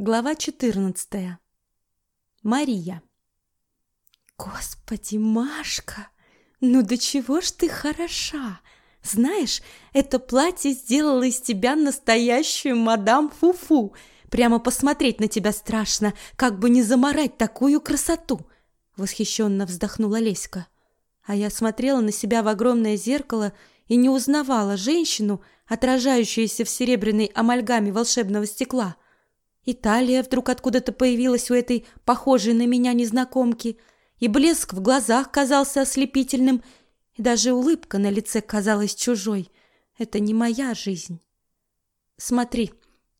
Глава 14. Мария. Господи, Машка, ну до чего ж ты хороша? Знаешь, это платье сделало из тебя настоящую мадам Фуфу. Прямо посмотреть на тебя страшно, как бы не заморать такую красоту. Восхищенно вздохнула Леська. А я смотрела на себя в огромное зеркало и не узнавала женщину, отражающуюся в серебряной амальгаме волшебного стекла – Италия вдруг откуда-то появилась у этой похожей на меня незнакомки, и блеск в глазах казался ослепительным, и даже улыбка на лице казалась чужой. Это не моя жизнь. Смотри,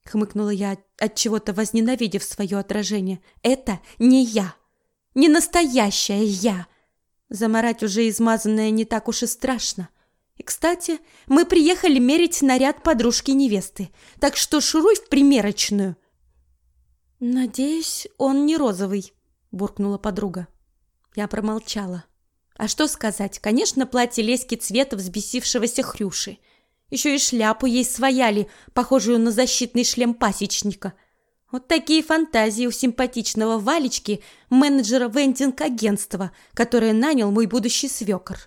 хмыкнула я, от чего-то возненавидев свое отражение. Это не я. Не настоящая я. Заморать уже измазанное не так уж и страшно. И, кстати, мы приехали мерить наряд подружки невесты. Так что шуруй в примерочную. «Надеюсь, он не розовый», – буркнула подруга. Я промолчала. А что сказать? Конечно, платье лески цвета взбесившегося хрюши. Еще и шляпу ей свояли, похожую на защитный шлем пасечника. Вот такие фантазии у симпатичного Валечки, менеджера вендинг-агентства, которое нанял мой будущий свекор.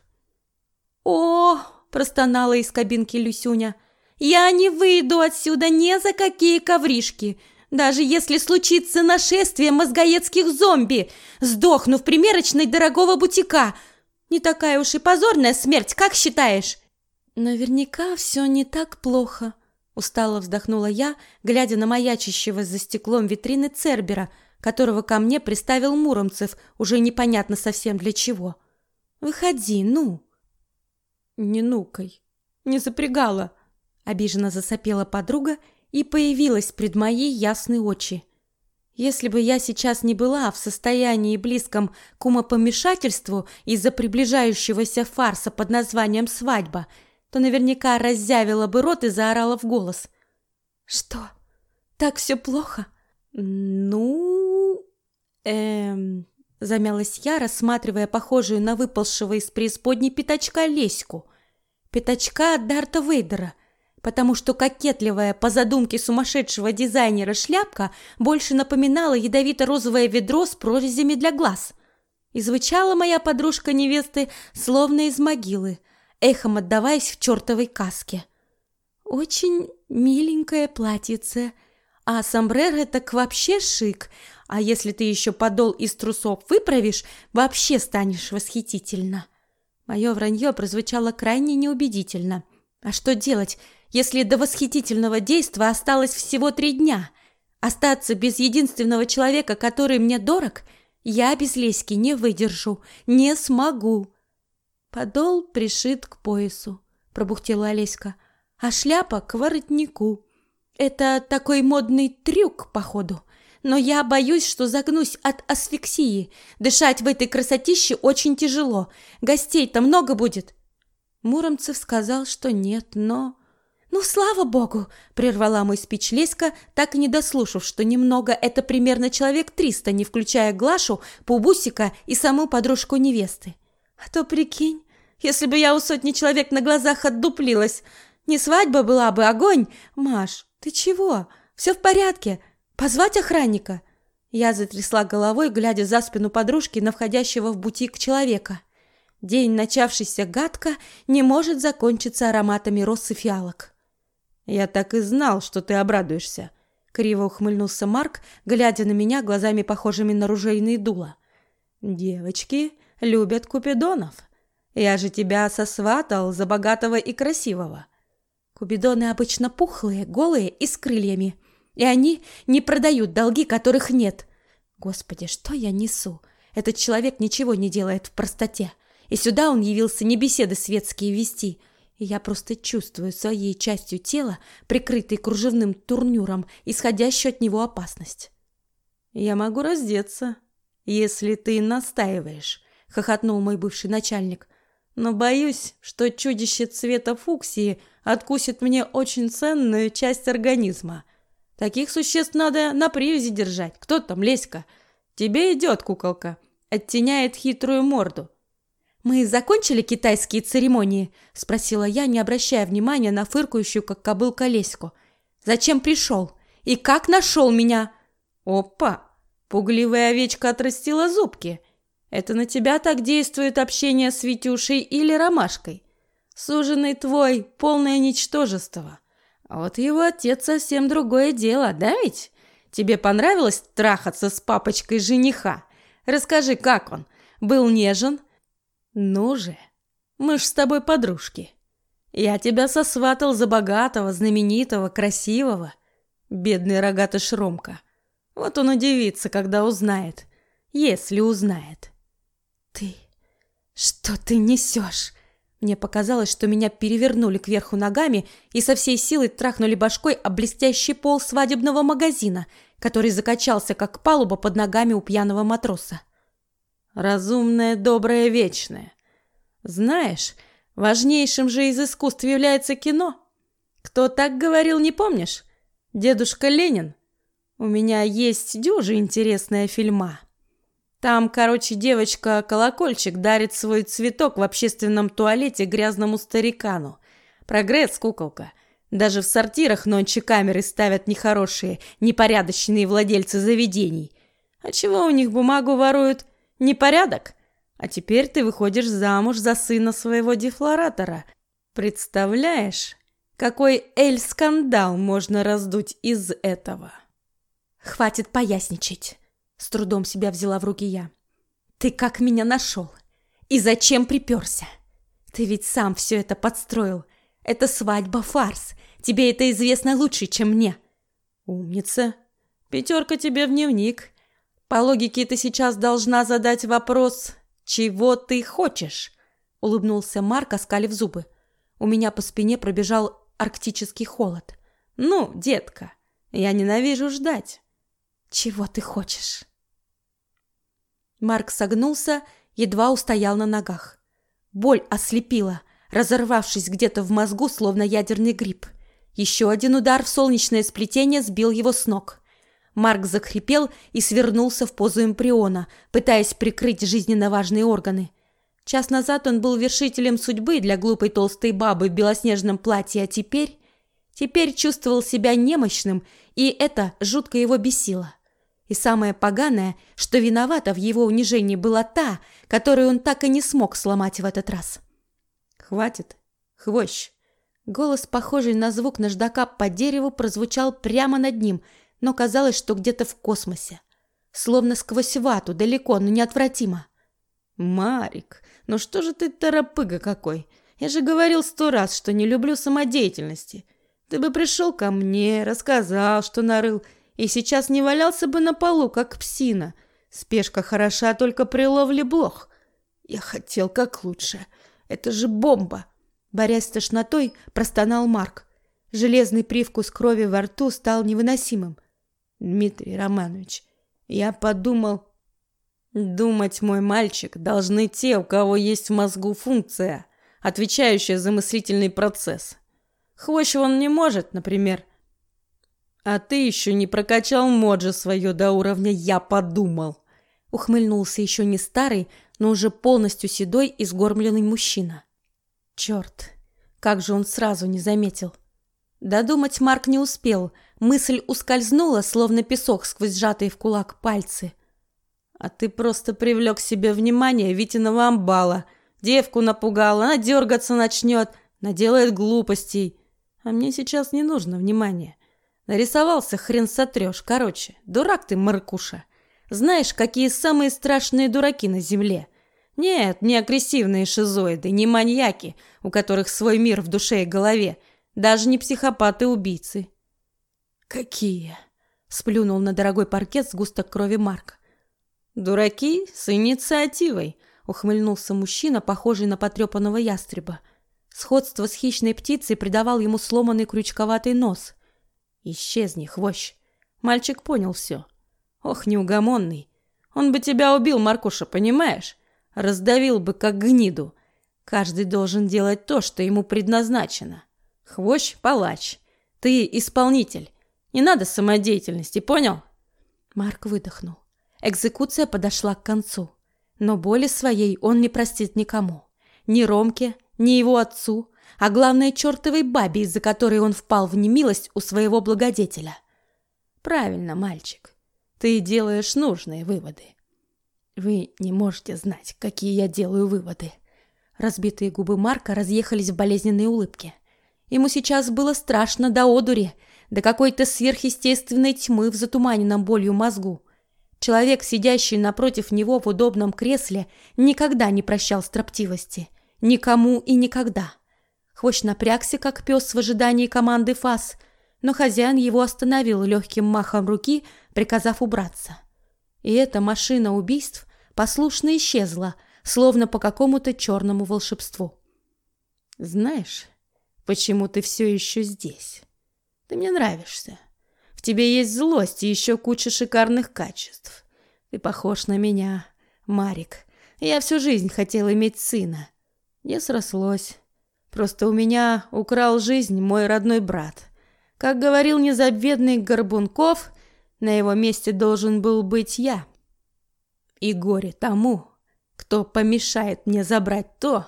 «О!» – простонала из кабинки Люсюня. «Я не выйду отсюда ни за какие ковришки!» Даже если случится нашествие мозгоедских зомби, сдохну в примерочной дорогого бутика. Не такая уж и позорная смерть, как считаешь? Наверняка все не так плохо, устало вздохнула я, глядя на маячащего за стеклом витрины Цербера, которого ко мне приставил Муромцев, уже непонятно совсем для чего. Выходи, ну. Не нукай, не запрягала, обиженно засопела подруга и появилась пред моей ясные очи. Если бы я сейчас не была в состоянии близком к умопомешательству из-за приближающегося фарса под названием «свадьба», то наверняка раззявила бы рот и заорала в голос. «Что? Так все плохо?» «Ну...» «Эм...» Замялась я, рассматривая похожую на выползшего из преисподней пятачка леську. Пятачка от Дарта Вейдера, потому что кокетливая по задумке сумасшедшего дизайнера шляпка больше напоминала ядовито-розовое ведро с прорезями для глаз. И звучала моя подружка невесты словно из могилы, эхом отдаваясь в чертовой каске. Очень миленькое платьице, а сомбреро так вообще шик, а если ты еще подол из трусов выправишь, вообще станешь восхитительно. Мое вранье прозвучало крайне неубедительно. А что делать, если до восхитительного действа осталось всего три дня. Остаться без единственного человека, который мне дорог, я без Леськи не выдержу, не смогу. Подол пришит к поясу, пробухтела Олеська, а шляпа к воротнику. Это такой модный трюк, походу. Но я боюсь, что загнусь от асфиксии. Дышать в этой красотище очень тяжело. Гостей-то много будет. Муромцев сказал, что нет, но «Ну, слава богу!» – прервала мой спич Леська, так и не дослушав, что немного – это примерно человек триста, не включая Глашу, Пубусика и саму подружку невесты. «А то прикинь, если бы я у сотни человек на глазах отдуплилась, не свадьба была бы, огонь! Маш, ты чего? Все в порядке? Позвать охранника?» Я затрясла головой, глядя за спину подружки на входящего в бутик человека. День, начавшийся гадко, не может закончиться ароматами роз фиалок. Я так и знал, что ты обрадуешься, криво ухмыльнулся Марк, глядя на меня глазами похожими на ружейные дула. Девочки любят купидонов. Я же тебя сосватал за богатого и красивого. Купидоны обычно пухлые, голые и с крыльями, и они не продают долги, которых нет. Господи, что я несу? Этот человек ничего не делает в простоте. И сюда он явился не беседы светские вести, и я просто чувствую своей частью тела, прикрытой кружевным турнюром, исходящую от него опасность. «Я могу раздеться, если ты настаиваешь», — хохотнул мой бывший начальник. «Но боюсь, что чудище цвета фуксии откусит мне очень ценную часть организма. Таких существ надо на привязи держать. Кто там, Леська? Тебе идет, куколка. Оттеняет хитрую морду. «Мы закончили китайские церемонии?» – спросила я, не обращая внимания на фыркающую, как кобылка, Леську. «Зачем пришел? И как нашел меня?» Опа! Пугливая овечка отрастила зубки. Это на тебя так действует общение с Витюшей или Ромашкой? Суженый твой — полное ничтожество. А вот его отец совсем другое дело, да ведь? Тебе понравилось трахаться с папочкой жениха? Расскажи, как он? Был нежен? Ну же, мы ж с тобой подружки. Я тебя сосватал за богатого, знаменитого, красивого. Бедный рогатый Шромка. Вот он удивится, когда узнает. Если узнает. Ты... Что ты несешь? Мне показалось, что меня перевернули кверху ногами и со всей силой трахнули башкой об блестящий пол свадебного магазина, который закачался, как палуба под ногами у пьяного матроса. Разумное, доброе, вечное. Знаешь, важнейшим же из искусств является кино. Кто так говорил, не помнишь? Дедушка Ленин. У меня есть дюжи интересная фильма. Там, короче, девочка-колокольчик дарит свой цветок в общественном туалете грязному старикану. Прогресс, куколка. Даже в сортирах нонче камеры ставят нехорошие, непорядочные владельцы заведений. А чего у них бумагу воруют? Непорядок? А теперь ты выходишь замуж за сына своего дефлоратора. Представляешь, какой эль-скандал можно раздуть из этого? Хватит поясничать. С трудом себя взяла в руки я. Ты как меня нашел? И зачем приперся? Ты ведь сам все это подстроил. Это свадьба фарс. Тебе это известно лучше, чем мне. Умница. Пятерка тебе в дневник. По логике ты сейчас должна задать вопрос «Чего ты хочешь?» Улыбнулся Марк, оскалив зубы. У меня по спине пробежал арктический холод. «Ну, детка, я ненавижу ждать». «Чего ты хочешь?» Марк согнулся, едва устоял на ногах. Боль ослепила, разорвавшись где-то в мозгу, словно ядерный гриб. Еще один удар в солнечное сплетение сбил его с ног. Марк захрипел и свернулся в позу эмбриона, пытаясь прикрыть жизненно важные органы. Час назад он был вершителем судьбы для глупой толстой бабы в белоснежном платье, а теперь... Теперь чувствовал себя немощным, и это жутко его бесило. И самое поганое, что виновата в его унижении была та, которую он так и не смог сломать в этот раз. «Хватит, хвощ!» Голос, похожий на звук наждака по дереву, прозвучал прямо над ним, но казалось, что где-то в космосе. Словно сквозь вату, далеко, но неотвратимо. «Марик, ну что же ты торопыга какой? Я же говорил сто раз, что не люблю самодеятельности. Ты бы пришел ко мне, рассказал, что нарыл, и сейчас не валялся бы на полу, как псина. Спешка хороша только при ловле блох. Я хотел как лучше. Это же бомба. Борясь с тошнотой, простонал Марк. Железный привкус крови во рту стал невыносимым. Дмитрий Романович, я подумал... Думать, мой мальчик, должны те, у кого есть в мозгу функция, отвечающая за мыслительный процесс. Хвощ он не может, например, а ты еще не прокачал моджи свое до уровня «я подумал». Ухмыльнулся еще не старый, но уже полностью седой и сгорбленный мужчина. Черт, как же он сразу не заметил. Додумать Марк не успел. Мысль ускользнула, словно песок сквозь сжатые в кулак пальцы. А ты просто привлек себе внимание Витиного амбала. Девку напугал, она дергаться начнет, наделает глупостей. А мне сейчас не нужно внимания. Нарисовался хрен сотрешь. Короче, дурак ты, Маркуша. Знаешь, какие самые страшные дураки на земле? Нет, не агрессивные шизоиды, не маньяки, у которых свой мир в душе и голове. Даже не психопаты-убийцы. Какие? Сплюнул на дорогой паркет с густо крови Марк. Дураки с инициативой, ухмыльнулся мужчина, похожий на потрепанного ястреба. Сходство с хищной птицей придавал ему сломанный крючковатый нос. Исчезни, хвощ. Мальчик понял все. Ох, неугомонный. Он бы тебя убил, Маркуша, понимаешь? Раздавил бы, как гниду. Каждый должен делать то, что ему предназначено. Хвощ – палач. Ты исполнитель. Не надо самодеятельности, понял? Марк выдохнул. Экзекуция подошла к концу. Но боли своей он не простит никому. Ни Ромке, ни его отцу, а главное чертовой бабе, из-за которой он впал в немилость у своего благодетеля. Правильно, мальчик. ты делаешь нужные выводы. Вы не можете знать, какие я делаю выводы. Разбитые губы Марка разъехались в болезненные улыбки. Ему сейчас было страшно до одури, до какой-то сверхъестественной тьмы в затуманенном болью мозгу. Человек, сидящий напротив него в удобном кресле, никогда не прощал строптивости. Никому и никогда. Хвощ напрягся, как пес в ожидании команды ФАС, но хозяин его остановил легким махом руки, приказав убраться. И эта машина убийств послушно исчезла, словно по какому-то черному волшебству. «Знаешь, почему ты все еще здесь? Ты мне нравишься. В тебе есть злость и еще куча шикарных качеств. Ты похож на меня, Марик. Я всю жизнь хотел иметь сына. Не срослось. Просто у меня украл жизнь мой родной брат. Как говорил незабвенный Горбунков, на его месте должен был быть я. И горе тому, кто помешает мне забрать то,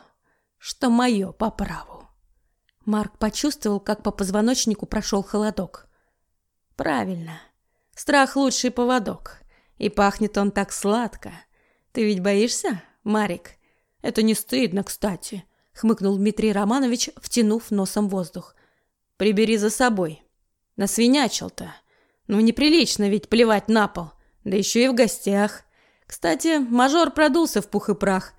что мое по праву. Марк почувствовал, как по позвоночнику прошел холодок. Правильно. Страх лучший поводок. И пахнет он так сладко. Ты ведь боишься, Марик? Это не стыдно, кстати хмыкнул Дмитрий Романович, втянув носом воздух. Прибери за собой. Насвинячил-то. Ну неприлично ведь плевать на пол, да еще и в гостях. Кстати, мажор продулся в пух и прах.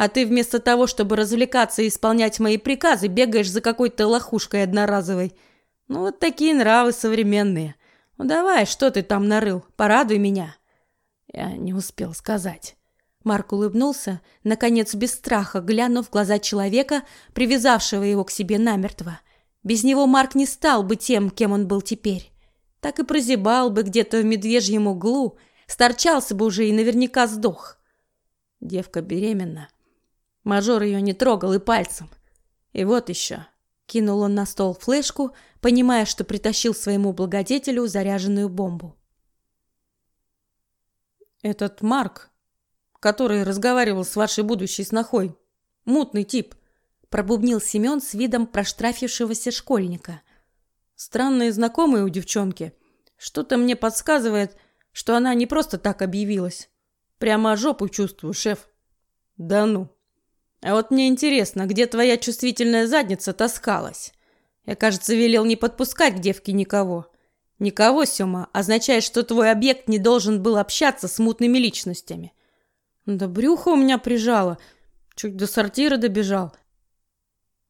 А ты вместо того, чтобы развлекаться и исполнять мои приказы, бегаешь за какой-то лохушкой одноразовой. Ну вот такие нравы современные. Ну давай, что ты там нарыл? Порадуй меня. Я не успел сказать. Марк улыбнулся, наконец без страха, глянув в глаза человека, привязавшего его к себе намертво. Без него Марк не стал бы тем, кем он был теперь. Так и прозябал бы где-то в медвежьем углу, сторчался бы уже и наверняка сдох. Девка беременна. Мажор ее не трогал и пальцем. И вот еще. Кинул он на стол флешку, понимая, что притащил своему благодетелю заряженную бомбу. Этот Марк который разговаривал с вашей будущей снохой. Мутный тип, пробубнил Семен с видом проштрафившегося школьника. Странные знакомые у девчонки. Что-то мне подсказывает, что она не просто так объявилась. Прямо жопу чувствую, шеф. Да ну. А вот мне интересно, где твоя чувствительная задница таскалась? Я, кажется, велел не подпускать к девке никого. Никого, Сёма, означает, что твой объект не должен был общаться с мутными личностями. Да брюхо у меня прижало. Чуть до сортира добежал.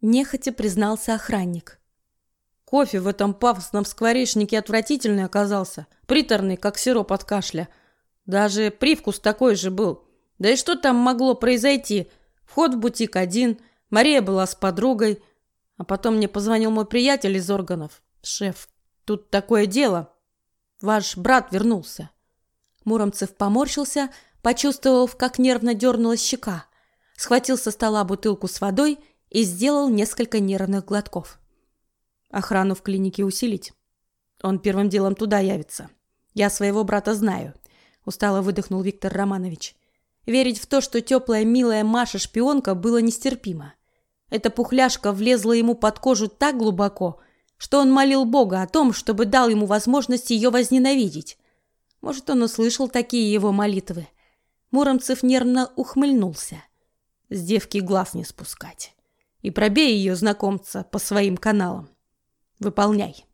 Нехотя признался охранник. Кофе в этом пафосном скворечнике отвратительный оказался. Приторный, как сироп от кашля. Даже привкус такой же был. Да и что там могло произойти? Вход в бутик один. Мария была с подругой. А потом мне позвонил мой приятель из органов. Шеф, тут такое дело. Ваш брат вернулся. Муромцев поморщился, почувствовав, как нервно дернулась щека, схватил со стола бутылку с водой и сделал несколько нервных глотков. Охрану в клинике усилить. Он первым делом туда явится. Я своего брата знаю, устало выдохнул Виктор Романович. Верить в то, что теплая, милая Маша шпионка, было нестерпимо. Эта пухляшка влезла ему под кожу так глубоко, что он молил Бога о том, чтобы дал ему возможность ее возненавидеть. Может, он услышал такие его молитвы, Муромцев нервно ухмыльнулся. С девки глаз не спускать. И пробей ее знакомца по своим каналам. Выполняй.